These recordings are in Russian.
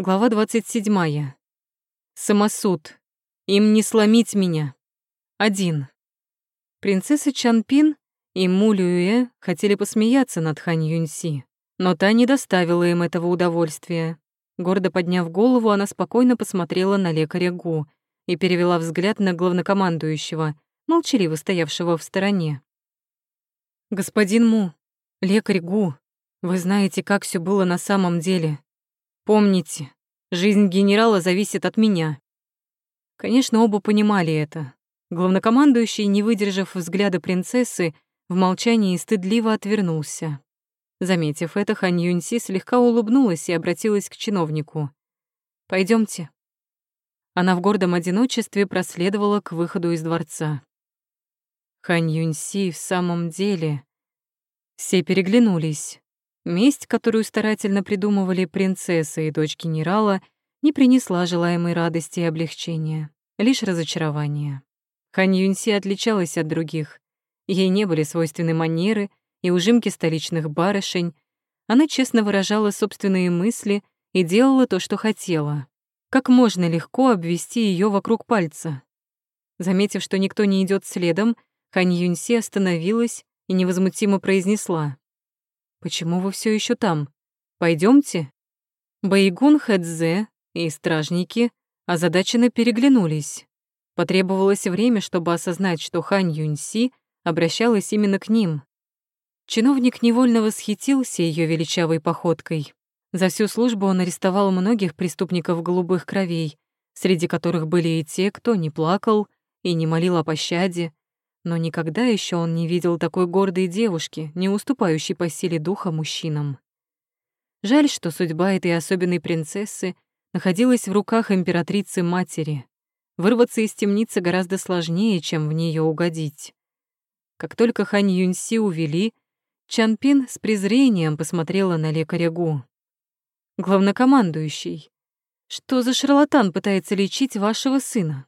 Глава 27. Самосуд. Им не сломить меня. Один. Принцесса Чанпин и Му Люэ хотели посмеяться над Хань Юньси, но та не доставила им этого удовольствия. Гордо подняв голову, она спокойно посмотрела на лекаря Гу и перевела взгляд на главнокомандующего, молчаливо стоявшего в стороне. «Господин Му, лекарь Гу, вы знаете, как все было на самом деле. Помните, жизнь генерала зависит от меня. Конечно, оба понимали это. Главнокомандующий, не выдержав взгляда принцессы, в молчании стыдливо отвернулся. Заметив это, Хан Юньси слегка улыбнулась и обратилась к чиновнику. Пойдемте. Она в гордом одиночестве проследовала к выходу из дворца. Хан Юньси в самом деле... Все переглянулись. Месть, которую старательно придумывали принцесса и дочь генерала, не принесла желаемой радости и облегчения, лишь разочарование. Хан Юньси отличалась от других. Ей не были свойственны манеры и ужимки столичных барышень. Она честно выражала собственные мысли и делала то, что хотела. Как можно легко обвести ее вокруг пальца? Заметив, что никто не идет следом, Хан Юньси остановилась и невозмутимо произнесла. Почему вы все еще там? Пойдемте. Байгун Хэдзе и стражники озадаченно переглянулись. Потребовалось время, чтобы осознать, что Хань Юньси обращалась именно к ним. Чиновник невольно восхитился ее величавой походкой. За всю службу он арестовал многих преступников голубых кровей, среди которых были и те, кто не плакал и не молил о пощаде, но никогда еще он не видел такой гордой девушки, не уступающей по силе духа мужчинам. Жаль, что судьба этой особенной принцессы находилась в руках императрицы-матери. Вырваться из темницы гораздо сложнее, чем в нее угодить. Как только Хань Юньси увели, Чан Пин с презрением посмотрела на лекаря Гу. «Главнокомандующий, что за шарлатан пытается лечить вашего сына?»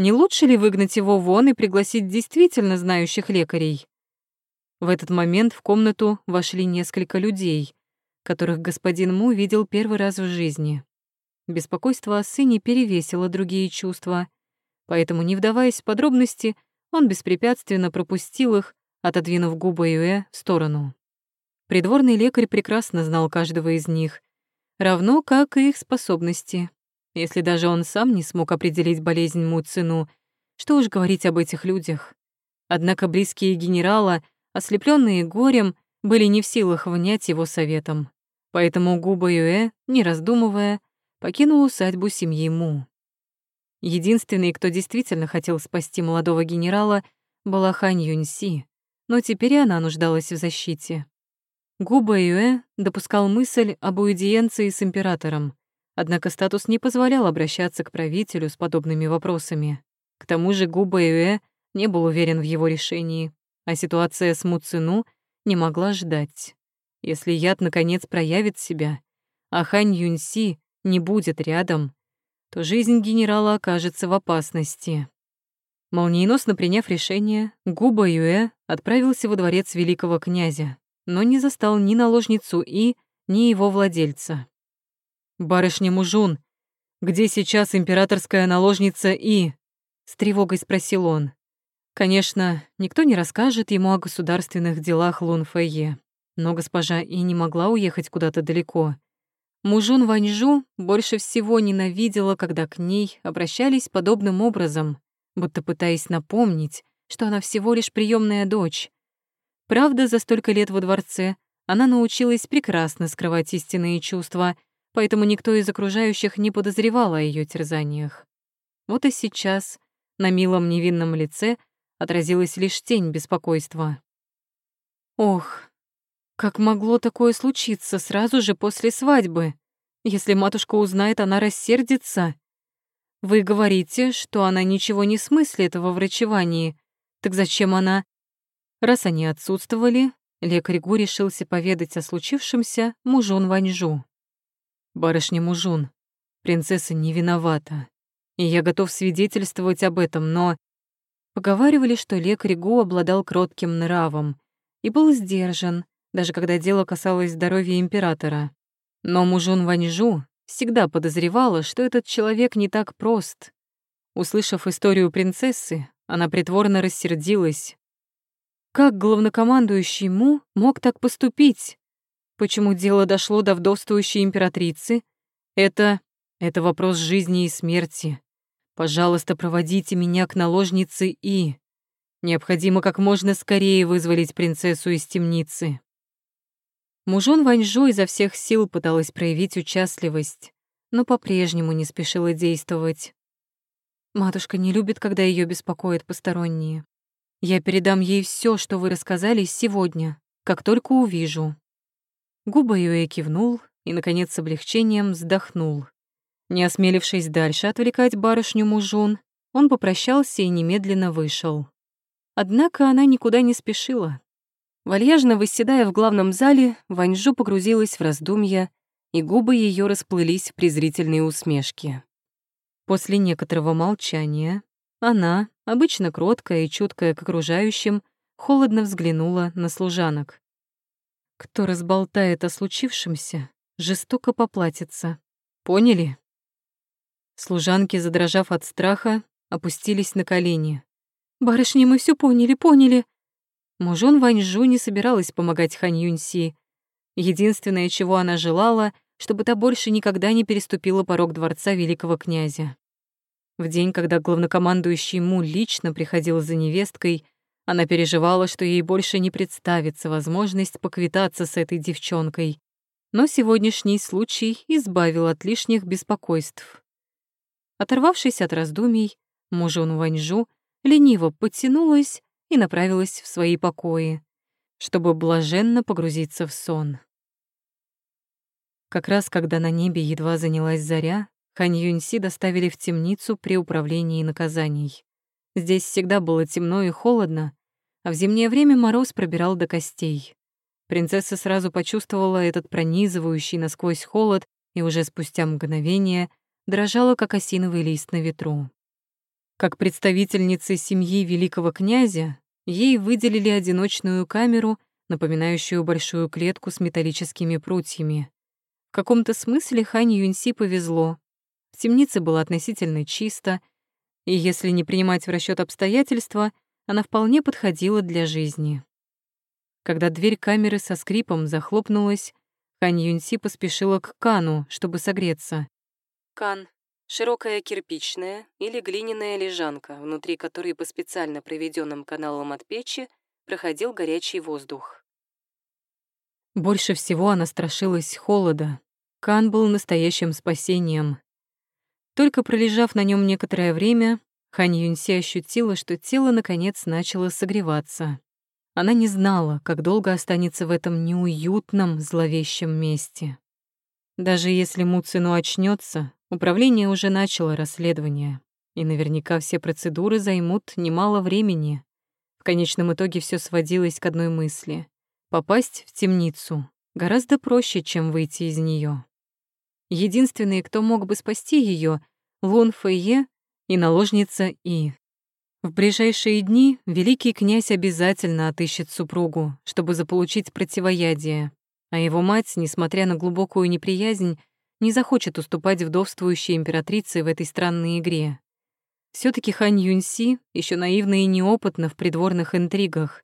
Не лучше ли выгнать его вон и пригласить действительно знающих лекарей? В этот момент в комнату вошли несколько людей, которых господин Му видел первый раз в жизни. Беспокойство о сыне перевесило другие чувства, поэтому, не вдаваясь в подробности, он беспрепятственно пропустил их, отодвинув губы Юэ в сторону. Придворный лекарь прекрасно знал каждого из них, равно как и их способности. Если даже он сам не смог определить болезнь Муцину, что уж говорить об этих людях. Однако близкие генерала, ослепленные горем, были не в силах внять его советом. Поэтому Губа Юэ, не раздумывая, покинул усадьбу семьи Му. Единственный, кто действительно хотел спасти молодого генерала, была Хань Юньси, но теперь она нуждалась в защите. Губа Юэ допускал мысль об уидиенции с императором, Однако статус не позволял обращаться к правителю с подобными вопросами. К тому же Губа Юэ не был уверен в его решении, а ситуация с Муцину не могла ждать. Если яд наконец проявит себя, а Хань Юньси не будет рядом, то жизнь генерала окажется в опасности. Молниеносно приняв решение, Губа Юэ отправился во дворец великого князя, но не застал ни наложницу И, ни его владельца. «Барышня Мужун, где сейчас императорская наложница И?» — с тревогой спросил он. Конечно, никто не расскажет ему о государственных делах Лун Фэйе, но госпожа И не могла уехать куда-то далеко. Мужун Ваньжу больше всего ненавидела, когда к ней обращались подобным образом, будто пытаясь напомнить, что она всего лишь приемная дочь. Правда, за столько лет во дворце она научилась прекрасно скрывать истинные чувства — поэтому никто из окружающих не подозревал о ее терзаниях. Вот и сейчас на милом невинном лице отразилась лишь тень беспокойства. Ох, как могло такое случиться сразу же после свадьбы? Если матушка узнает, она рассердится. Вы говорите, что она ничего не смыслит во врачевании. Так зачем она? Раз они отсутствовали, лекарь Гу решился поведать о случившемся мужу Ваньжу. Барышня Мужун, принцесса не виновата, и я готов свидетельствовать об этом, но... Поговаривали, что лекарь Гу обладал кротким нравом и был сдержан, даже когда дело касалось здоровья императора. Но Мужун Ваньжу всегда подозревала, что этот человек не так прост. Услышав историю принцессы, она притворно рассердилась. Как главнокомандующий Му мог так поступить? Почему дело дошло до вдовствующей императрицы? Это... это вопрос жизни и смерти. Пожалуйста, проводите меня к наложнице И. Необходимо как можно скорее вызволить принцессу из темницы. Мужон Ваньжу изо всех сил пыталась проявить участливость, но по-прежнему не спешила действовать. Матушка не любит, когда ее беспокоят посторонние. Я передам ей все, что вы рассказали сегодня, как только увижу. Губа Юэ кивнул и, наконец, с облегчением вздохнул. Не осмелившись дальше отвлекать барышню мужун, он попрощался и немедленно вышел. Однако она никуда не спешила. Вальяжно восседая в главном зале, Ваньжу погрузилась в раздумья, и губы ее расплылись в презрительные усмешки. После некоторого молчания она, обычно кроткая и чуткая к окружающим, холодно взглянула на служанок. Кто разболтает о случившемся, жестоко поплатится. Поняли? Служанки, задрожав от страха, опустились на колени. «Барышни, мы все поняли, поняли!» Мужон Ваньжу не собиралась помогать Хань Юньси. Единственное, чего она желала, чтобы та больше никогда не переступила порог дворца великого князя. В день, когда главнокомандующий Му лично приходил за невесткой, она переживала, что ей больше не представится возможность поквитаться с этой девчонкой. Но сегодняшний случай избавил от лишних беспокойств. Оторвавшись от раздумий, мужон Ваньжу лениво подтянулась и направилась в свои покои, чтобы блаженно погрузиться в сон. Как раз когда на небе едва занялась заря, Хань Юньси доставили в темницу при управлении наказаний. Здесь всегда было темно и холодно, а в зимнее время мороз пробирал до костей. Принцесса сразу почувствовала этот пронизывающий насквозь холод и уже спустя мгновение дрожала, как осиновый лист на ветру. Как представительницы семьи великого князя, ей выделили одиночную камеру, напоминающую большую клетку с металлическими прутьями. В каком-то смысле Хань Юньси повезло. В темнице было относительно чисто, и если не принимать в расчет обстоятельства, она вполне подходила для жизни. Когда дверь камеры со скрипом захлопнулась, Хань Юньси поспешила к Кану, чтобы согреться. Кан Широкая кирпичная или глиняная лежанка, внутри которой по специально проведенным каналам от печи проходил горячий воздух. Больше всего она страшилась холода. Кан был настоящим спасением. Только пролежав на нем некоторое время, Хань Юньси ощутила, что тело наконец начало согреваться. Она не знала, как долго останется в этом неуютном, зловещем месте. Даже если Муцину очнется, Управление уже начало расследование, и наверняка все процедуры займут немало времени. В конечном итоге все сводилось к одной мысли — попасть в темницу гораздо проще, чем выйти из нее. Единственный, кто мог бы спасти ее, Лун Фэйе и наложница И. В ближайшие дни великий князь обязательно отыщет супругу, чтобы заполучить противоядие, а его мать, несмотря на глубокую неприязнь, не захочет уступать вдовствующей императрице в этой странной игре. все таки Хань Юньси еще наивна и неопытна в придворных интригах.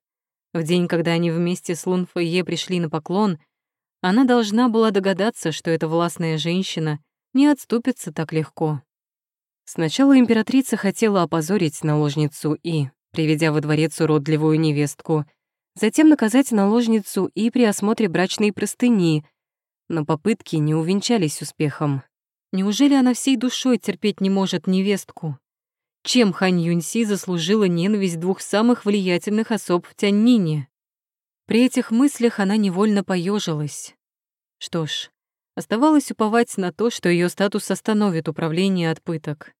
В день, когда они вместе с Лун Фэйе пришли на поклон, она должна была догадаться, что эта властная женщина не отступится так легко. Сначала императрица хотела опозорить наложницу И, приведя во дворец уродливую невестку, затем наказать наложницу И при осмотре брачной простыни — но попытки не увенчались успехом. Неужели она всей душой терпеть не может невестку? Чем Хань Юньси заслужила ненависть двух самых влиятельных особ в Тяньнине? При этих мыслях она невольно поежилась. Что ж, оставалось уповать на то, что ее статус остановит управление от пыток.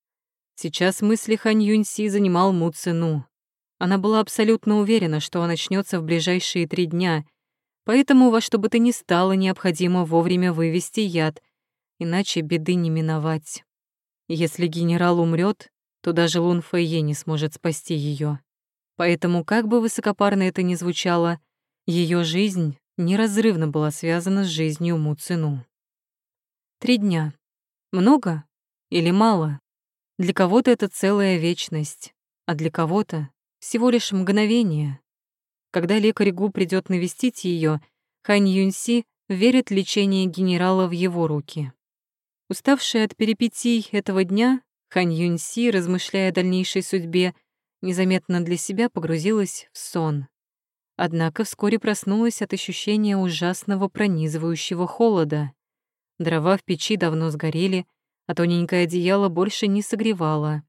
Сейчас мысли Хань Юньси занимал Му Цину. Она была абсолютно уверена, что он начнется в ближайшие три дня — Поэтому во что бы то ни стало необходимо вовремя вывести яд, иначе беды не миновать. Если генерал умрет, то даже Лун Фэйе не сможет спасти ее. Поэтому, как бы высокопарно это ни звучало, ее жизнь неразрывно была связана с жизнью Му Цину. Три дня. Много или мало? Для кого-то это целая вечность, а для кого-то всего лишь мгновение. Когда лекарь Гу придет навестить ее, Хань Юньси верит лечение генерала в его руки. Уставшая от перипетий этого дня, Хань Юньси, размышляя о дальнейшей судьбе, незаметно для себя погрузилась в сон. Однако вскоре проснулась от ощущения ужасного пронизывающего холода. Дрова в печи давно сгорели, а тоненькое одеяло больше не согревало.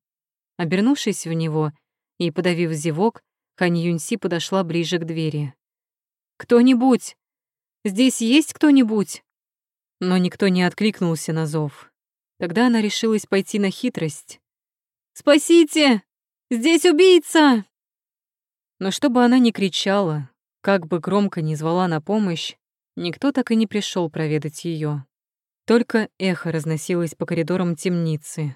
Обернувшись в него и подавив зевок, Хань Юньси подошла ближе к двери. «Кто-нибудь! Здесь есть кто-нибудь?» Но никто не откликнулся на зов. Тогда она решилась пойти на хитрость. «Спасите! Здесь убийца!» Но чтобы она не кричала, как бы громко ни звала на помощь, никто так и не пришел проведать ее. Только эхо разносилось по коридорам темницы.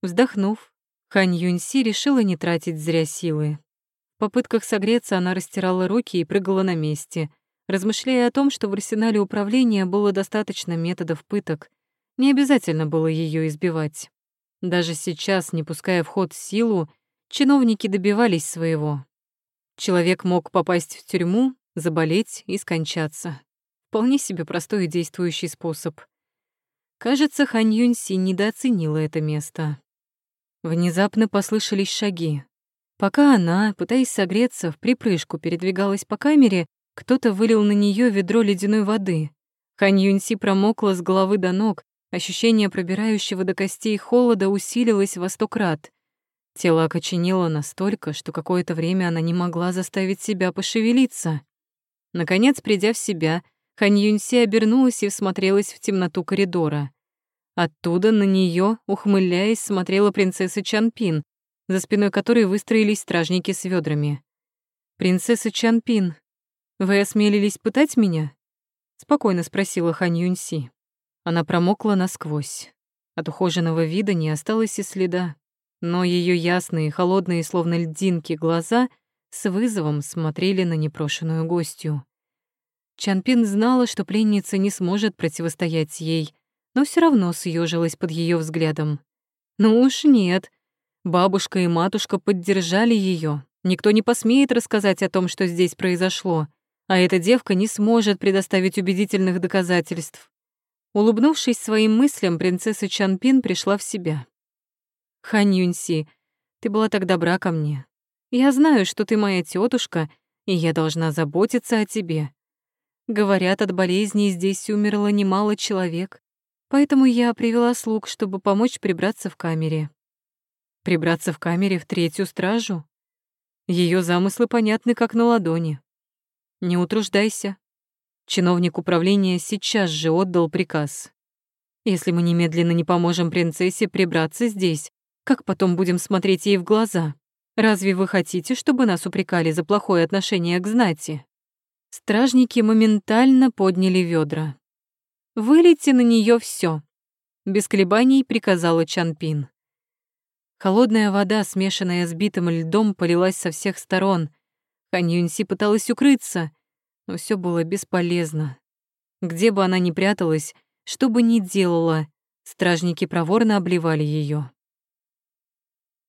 Вздохнув, Хань Юньси решила не тратить зря силы. В попытках согреться она растирала руки и прыгала на месте, размышляя о том, что в арсенале управления было достаточно методов пыток, не обязательно было ее избивать. Даже сейчас, не пуская в ход силу, чиновники добивались своего. Человек мог попасть в тюрьму, заболеть и скончаться. Вполне себе простой и действующий способ. Кажется, Хань Юньси недооценила это место. Внезапно послышались шаги. Пока она, пытаясь согреться, в припрыжку передвигалась по камере, кто-то вылил на нее ведро ледяной воды. Хань Юньси промокла с головы до ног, ощущение пробирающего до костей холода усилилось во сто крат. Тело окоченело настолько, что какое-то время она не могла заставить себя пошевелиться. Наконец, придя в себя, Хань Юньси обернулась и всмотрелась в темноту коридора. Оттуда на нее, ухмыляясь, смотрела принцесса Чанпин, за спиной которой выстроились стражники с ведрами. «Принцесса Чанпин, вы осмелились пытать меня?» — спокойно спросила Хань Юньси. Она промокла насквозь. От ухоженного вида не осталось и следа но ее ясные, холодные, словно льдинки, глаза с вызовом смотрели на непрошенную гостью. Чанпин знала, что пленница не сможет противостоять ей, но все равно съежилась под ее взглядом. Ну уж нет. Бабушка и матушка поддержали ее. Никто не посмеет рассказать о том, что здесь произошло, а эта девка не сможет предоставить убедительных доказательств. Улыбнувшись своим мыслям, принцесса Чанпин пришла в себя. Хань Юньси, ты была так добра ко мне. Я знаю, что ты моя тетушка, и я должна заботиться о тебе. Говорят, от болезни здесь умерло немало человек, поэтому я привела слуг, чтобы помочь прибраться в камере. Прибраться в камере в третью стражу? Ее замыслы понятны как на ладони. Не утруждайся. Чиновник управления сейчас же отдал приказ. Если мы немедленно не поможем принцессе прибраться здесь, как потом будем смотреть ей в глаза? Разве вы хотите, чтобы нас упрекали за плохое отношение к знати? Стражники моментально подняли ведра. Вылейте на нее все. Без колебаний приказала Чанпин. Холодная вода, смешанная с битым льдом, полилась со всех сторон. Хань Юньси пыталась укрыться, но все было бесполезно. Где бы она ни пряталась, что бы ни делала, стражники проворно обливали ее.